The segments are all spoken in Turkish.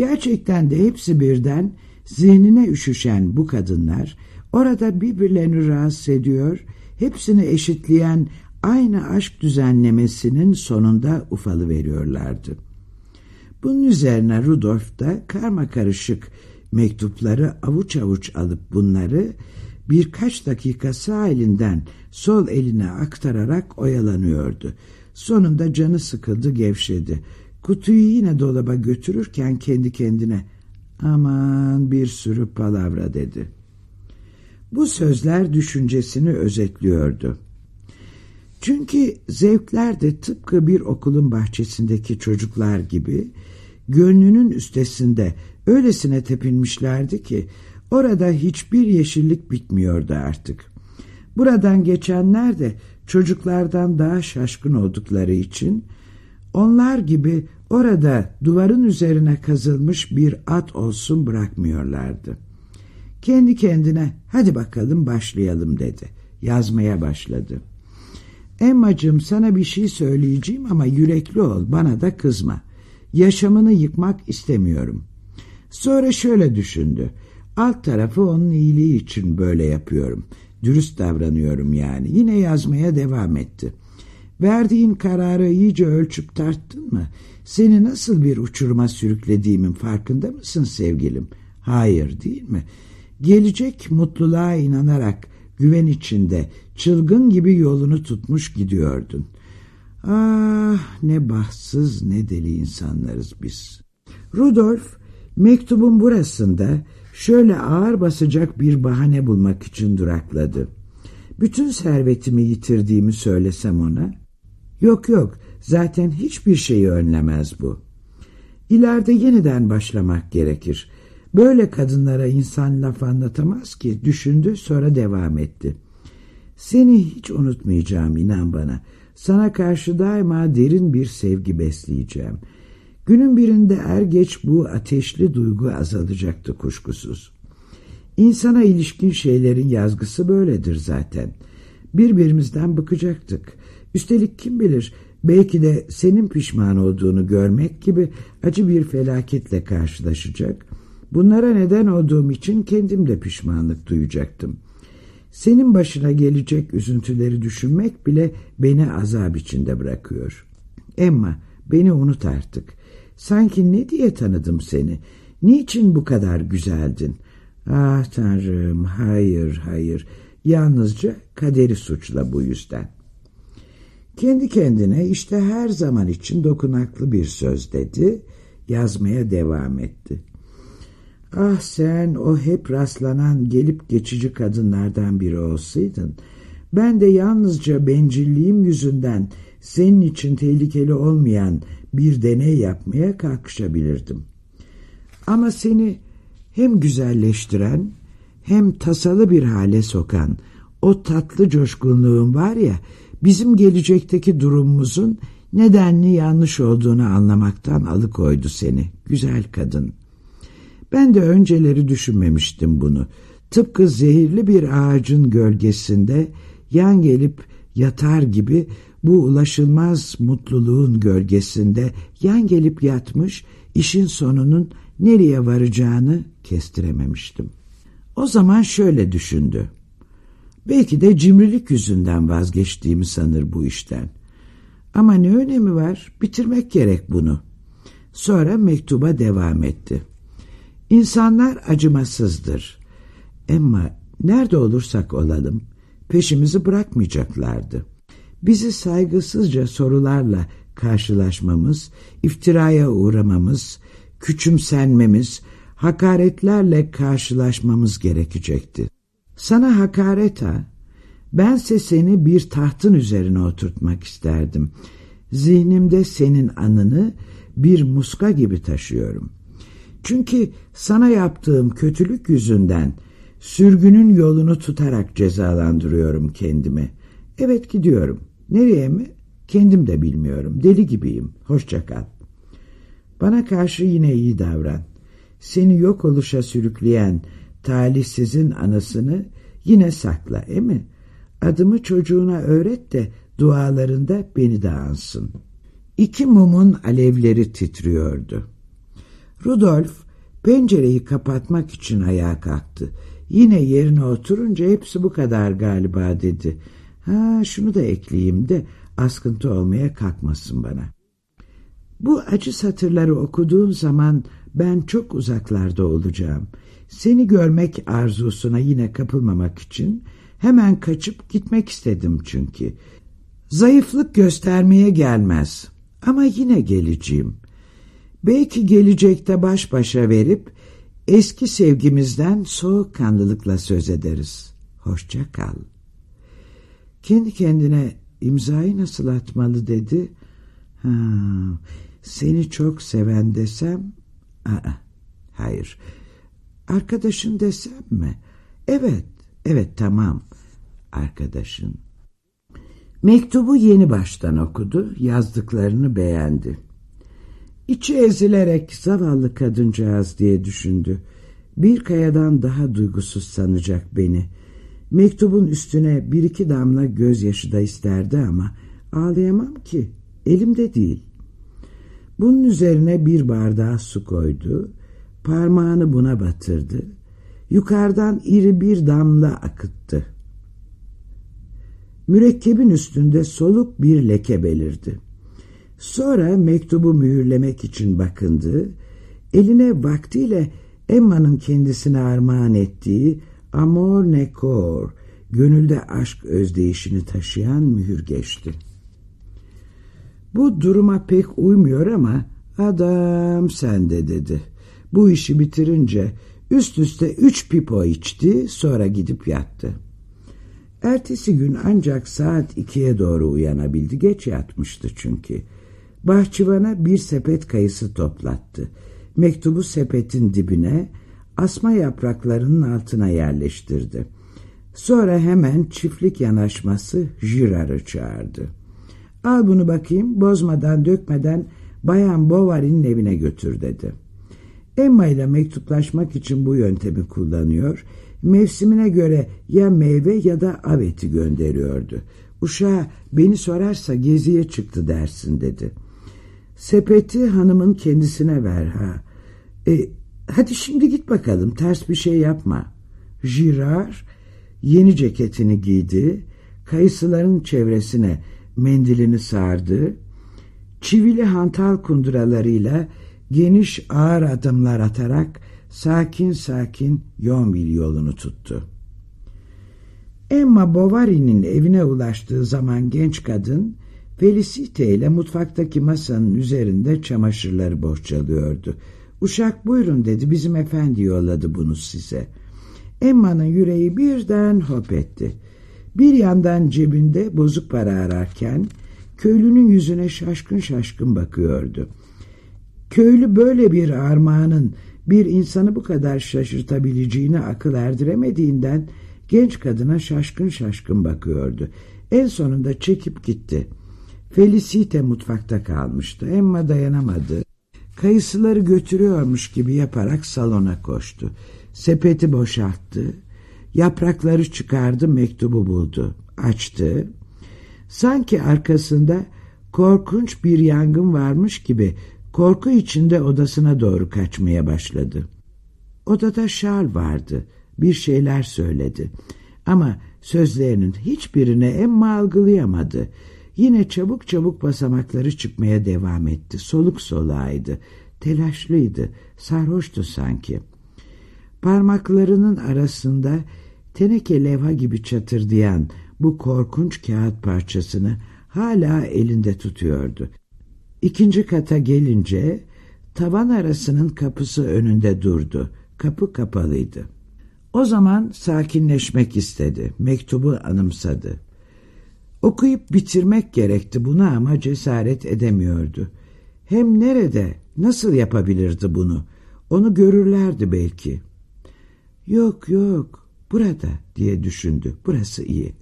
Gerçekten de hepsi birden zihnine üşüşen bu kadınlar orada birbirlerini rahatsız ediyor, hepsini eşitleyen aynı aşk düzenlemesinin sonunda ufalı veriyorlardı. Bunun üzerine Rudolf da karma karışık mektupları avuç avuç alıp bunları birkaç dakika sağ elinden sol eline aktararak oyalanıyordu. Sonunda canı sıkıldı gevşedi. Kutuyu yine dolaba götürürken kendi kendine aman bir sürü palavra dedi. Bu sözler düşüncesini özetliyordu. Çünkü zevkler de tıpkı bir okulun bahçesindeki çocuklar gibi gönlünün üstesinde öylesine tepinmişlerdi ki orada hiçbir yeşillik bitmiyordu artık. Buradan geçenler de çocuklardan daha şaşkın oldukları için onlar gibi orada duvarın üzerine kazılmış bir at olsun bırakmıyorlardı. Kendi kendine hadi bakalım başlayalım dedi. Yazmaya başladı. Emmacığım sana bir şey söyleyeceğim ama yürekli ol bana da kızma. Yaşamını yıkmak istemiyorum. Sonra şöyle düşündü. Alt tarafı onun iyiliği için böyle yapıyorum. Dürüst davranıyorum yani. Yine yazmaya devam etti. Verdiğin kararı iyice ölçüp tarttın mı? Seni nasıl bir uçuruma sürüklediğimin farkında mısın sevgilim? Hayır değil mi? Gelecek mutluluğa inanarak güven içinde çılgın gibi yolunu tutmuş gidiyordun. Ah ne bahtsız ne deli insanlarız biz. Rudolf mektubun burasında şöyle ağır basacak bir bahane bulmak için durakladı. Bütün servetimi yitirdiğimi söylesem ona. Yok yok zaten hiçbir şeyi önlemez bu. İleride yeniden başlamak gerekir. Böyle kadınlara insan laf anlatamaz ki düşündü sonra devam etti. Seni hiç unutmayacağım inan bana. Sana karşı daima derin bir sevgi besleyeceğim. Günün birinde er geç bu ateşli duygu azalacaktı kuşkusuz. İnsana ilişkin şeylerin yazgısı böyledir zaten. Birbirimizden bıkacaktık. Üstelik kim bilir belki de senin pişman olduğunu görmek gibi acı bir felaketle karşılaşacak. Bunlara neden olduğum için kendim de pişmanlık duyacaktım. Senin başına gelecek üzüntüleri düşünmek bile beni azap içinde bırakıyor. Emma beni unut artık. Sanki ne diye tanıdım seni? Niçin bu kadar güzeldin? Ah tanrım hayır hayır. Yalnızca kaderi suçla bu yüzden. Kendi kendine işte her zaman için dokunaklı bir söz dedi. Yazmaya devam etti. Ah sen o hep rastlanan gelip geçici kadınlardan biri olsaydın, ben de yalnızca bencilliğim yüzünden senin için tehlikeli olmayan bir deney yapmaya kalkışabilirdim. Ama seni hem güzelleştiren hem tasalı bir hale sokan o tatlı coşkunluğun var ya bizim gelecekteki durumumuzun nedenli yanlış olduğunu anlamaktan alıkoydu seni güzel kadın. Ben de önceleri düşünmemiştim bunu. Tıpkı zehirli bir ağacın gölgesinde yan gelip yatar gibi bu ulaşılmaz mutluluğun gölgesinde yan gelip yatmış işin sonunun nereye varacağını kestirememiştim. O zaman şöyle düşündü. Belki de cimrilik yüzünden vazgeçtiğimi sanır bu işten. Ama ne önemi var? Bitirmek gerek bunu. Sonra mektuba devam etti. İnsanlar acımasızdır. Ama nerede olursak olalım peşimizi bırakmayacaklardı. Bizi saygısızca sorularla karşılaşmamız, iftiraya uğramamız, küçümsenmemiz, hakaretlerle karşılaşmamız gerekecekti. Sana hakaret ha, bense seni bir tahtın üzerine oturtmak isterdim. Zihnimde senin anını bir muska gibi taşıyorum. Çünkü sana yaptığım kötülük yüzünden sürgünün yolunu tutarak cezalandırıyorum kendimi. Evet gidiyorum. Nereye mi? Kendim de bilmiyorum. Deli gibiyim. Hoşça kal. Bana karşı yine iyi davran. Seni yok oluşa sürükleyen talihsizin anasını yine sakla, e mi? Adımı çocuğuna öğret de dualarında beni de ansın. İki mumun alevleri titriyordu. Rudolf pencereyi kapatmak için ayağa kalktı. Yine yerine oturunca hepsi bu kadar galiba dedi. Ha şunu da ekleyeyim de askıntı olmaya kalkmasın bana. Bu acı satırları okuduğun zaman ben çok uzaklarda olacağım. Seni görmek arzusuna yine kapılmamak için hemen kaçıp gitmek istedim çünkü. Zayıflık göstermeye gelmez ama yine geleceğim. Belki gelecekte baş başa verip eski sevgimizden soğukkanlılıkla söz ederiz. Hoşça kal. Kendi kendine imzayı nasıl atmalı dedi. Ha, seni çok seven desem? Aa, hayır. Arkadaşın desem mi? Evet, evet tamam. Arkadaşın. Mektubu yeni baştan okudu, yazdıklarını beğendi. İçi ezilerek zavallı kadıncağız diye düşündü. Bir kayadan daha duygusuz sanacak beni. Mektubun üstüne bir iki damla gözyaşı da isterdi ama ağlayamam ki, elimde değil. Bunun üzerine bir bardağa su koydu, parmağını buna batırdı, yukarıdan iri bir damla akıttı. Mürekkebin üstünde soluk bir leke belirdi. Sonra mektubu mühürlemek için bakındı, eline vaktiyle Emma'nın kendisine armağan ettiği Amor Nekor, gönülde aşk özdeyişini taşıyan mühür geçti. Bu duruma pek uymuyor ama adam sende dedi. Bu işi bitirince üst üste üç pipo içti sonra gidip yattı. Ertesi gün ancak saat ikiye doğru uyanabildi. Geç yatmıştı çünkü. Bahçıvana bir sepet kayısı toplattı. Mektubu sepetin dibine, asma yapraklarının altına yerleştirdi. Sonra hemen çiftlik yanaşması Jirar'ı çağırdı. Al bunu bakayım, bozmadan dökmeden Bayan Bovary'nin evine götür dedi. Emma ile mektuplaşmak için bu yöntemi kullanıyor, mevsimine göre ya meyve ya da aveti gönderiyordu. Uşağa beni sorarsa geziye çıktı dersin dedi. Sepeti hanımın kendisine ver ha. E, hadi şimdi git bakalım ters bir şey yapma. Girard yeni ceketini giydi, kayısıların çevresine mendilini sardı, çivili hantal kunduralarıyla geniş ağır adımlar atarak sakin sakin Yonville yolunu tuttu. Emma Bovary'nin evine ulaştığı zaman genç kadın Felicite ile mutfaktaki masanın üzerinde çamaşırları bohçalıyordu. Uşak buyurun dedi bizim efendi yolladı bunu size. Emma'nın yüreği birden hop etti. Bir yandan cebinde bozuk para ararken köylünün yüzüne şaşkın şaşkın bakıyordu. Köylü böyle bir armağanın bir insanı bu kadar şaşırtabileceğini akıl erdiremediğinden genç kadına şaşkın şaşkın bakıyordu. En sonunda çekip gitti. Felicite mutfakta kalmıştı. Emma dayanamadı. Kayısıları götürüyormuş gibi yaparak salona koştu. Sepeti boşalttı. Yaprakları çıkardı, mektubu buldu. Açtı. Sanki arkasında korkunç bir yangın varmış gibi korku içinde odasına doğru kaçmaya başladı. Odada Charles vardı. Bir şeyler söyledi. Ama sözlerinin hiçbirine Emma algılayamadı. Yine çabuk çabuk basamakları çıkmaya devam etti. Soluk solağıydı. Telaşlıydı. Sarhoştu sanki. Parmaklarının arasında teneke levha gibi çatırdayan bu korkunç kağıt parçasını hala elinde tutuyordu. İkinci kata gelince tavan arasının kapısı önünde durdu. Kapı kapalıydı. O zaman sakinleşmek istedi. Mektubu anımsadı. Okuyup bitirmek gerekti buna ama cesaret edemiyordu. Hem nerede, nasıl yapabilirdi bunu? Onu görürlerdi belki. Yok yok, burada diye düşündü. Burası iyi.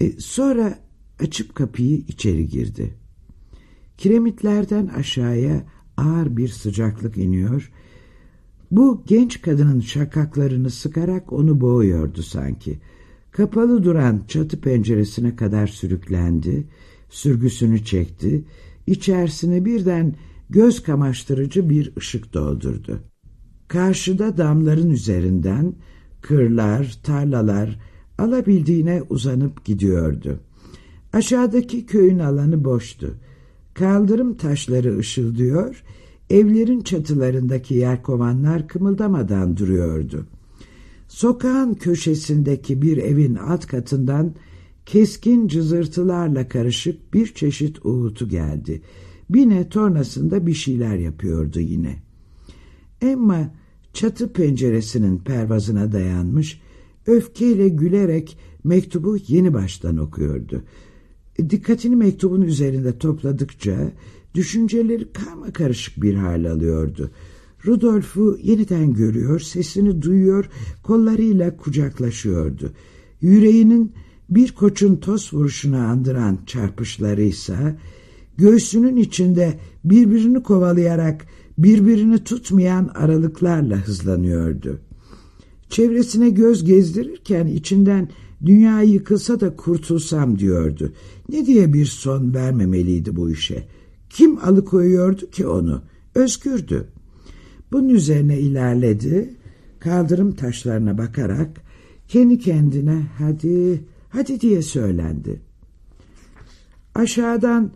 E, sonra açıp kapıyı içeri girdi. Kiremitlerden aşağıya ağır bir sıcaklık iniyor. Bu genç kadının şakaklarını sıkarak onu boğuyordu sanki. Kapalı duran çatı penceresine kadar sürüklendi, sürgüsünü çekti, içerisine birden göz kamaştırıcı bir ışık doldurdu. Karşıda damların üzerinden kırlar, tarlalar alabildiğine uzanıp gidiyordu. Aşağıdaki köyün alanı boştu. Kaldırım taşları ışıldıyor, evlerin çatılarındaki yerkovanlar kımıldamadan duruyordu. Sokağın köşesindeki bir evin alt katından keskin cızırtılarla karışık bir çeşit uğultu geldi. Bine tornasında bir şeyler yapıyordu yine. Emma çatı penceresinin pervazına dayanmış, öfkeyle gülerek mektubu yeni baştan okuyordu. Dikkatini mektubun üzerinde topladıkça düşünceleri karma karışık bir hal alıyordu. Rudolf'u yeniden görüyor, sesini duyuyor, kollarıyla kucaklaşıyordu. Yüreğinin bir koçun toz vuruşuna andıran çarpışlarıysa, göğsünün içinde birbirini kovalayarak birbirini tutmayan aralıklarla hızlanıyordu. Çevresine göz gezdirirken içinden dünya yıkılsa da kurtulsam diyordu. Ne diye bir son vermemeliydi bu işe? Kim alıkoyuyordu ki onu? Özgürdü. Bunun üzerine ilerledi. Kaldırım taşlarına bakarak kendi kendine hadi hadi diye söylendi. Aşağıdan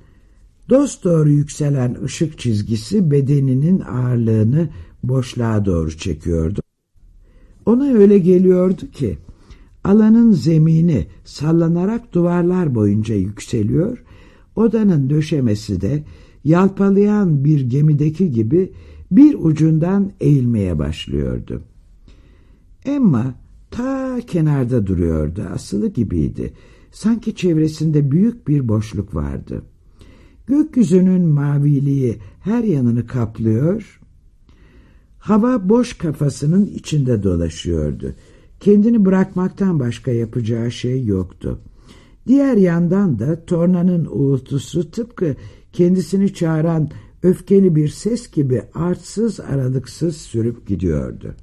dost doğru yükselen ışık çizgisi bedeninin ağırlığını boşluğa doğru çekiyordu. Ona öyle geliyordu ki alanın zemini sallanarak duvarlar boyunca yükseliyor, odanın döşemesi de yalpalayan bir gemideki gibi bir ucundan eğilmeye başlıyordu. Emma ta kenarda duruyordu, asılı gibiydi. Sanki çevresinde büyük bir boşluk vardı. Gökyüzünün maviliği her yanını kaplıyor, hava boş kafasının içinde dolaşıyordu. Kendini bırakmaktan başka yapacağı şey yoktu. Diğer yandan da tornanın uğultusu tıpkı kendisini çağıran öfkeli bir ses gibi artsız aralıksız sürüp gidiyordu.